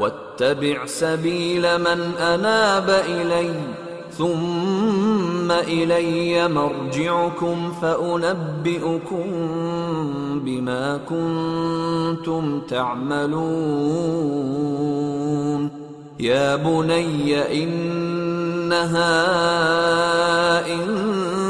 واتبع سبيل من أناب إلي ثم إلي مرجعكم فأنبئكم بما كنتم تعملون. يا بني إنها إن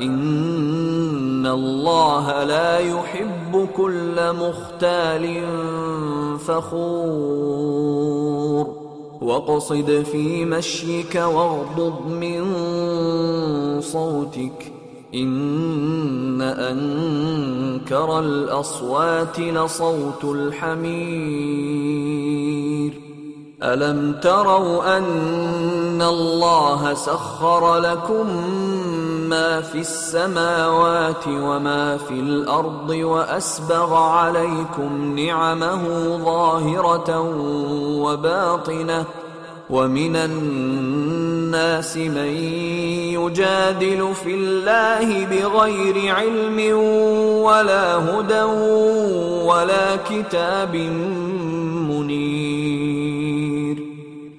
إن الله لا يحب كل مختال فخور واقصد في مشيك واغضض من صوتك إن أنكر الأصوات لصوت الحمير ألم تروا أن الله سخر لكم ما في السماوات وما في الأرض وأسبغ عليكم نعمه ظاهرة وباطنة ومن الناس من يجادل في الله بغير علم ولا هدى ولا كتاب منير.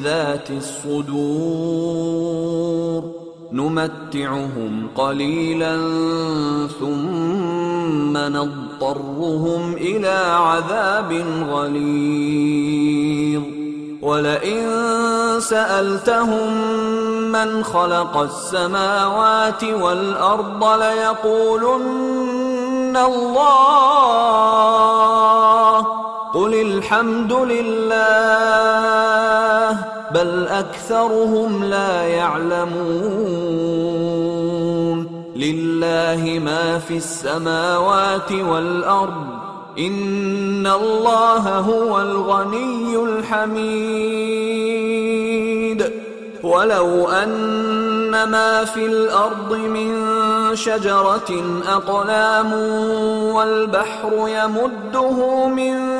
بذات الصدور نمتعهم قليلا ثم نضطرهم إلى عذاب غليظ. ولئن سألتهم من خلق السماوات والأرض ليقولن الله قل الحمد لله بل اكثرهم لا يعلمون لله ما في السماوات والارض ان الله هو الغني الحميد ولو ان ما في الأرض من شجره اقلام والبحر يمده من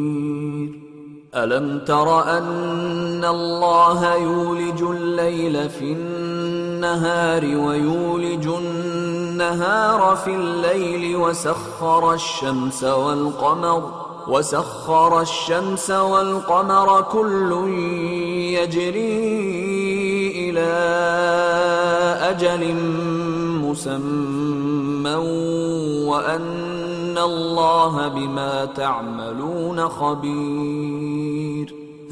ألم تر أن الله يولج الليل في النهار ويولج النهار في الليل وسخر الشمس والقمر وسخر الشمس والقمر كل يجري إلى أجل مسمى وأن الله بما تعملون خبير.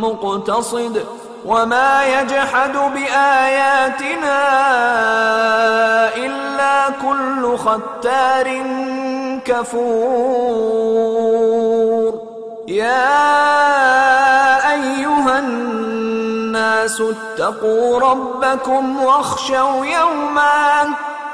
مقتصد وما يجحد بآياتنا إلا كل ختار كفور. يا أيها الناس اتقوا ربكم واخشوا يوما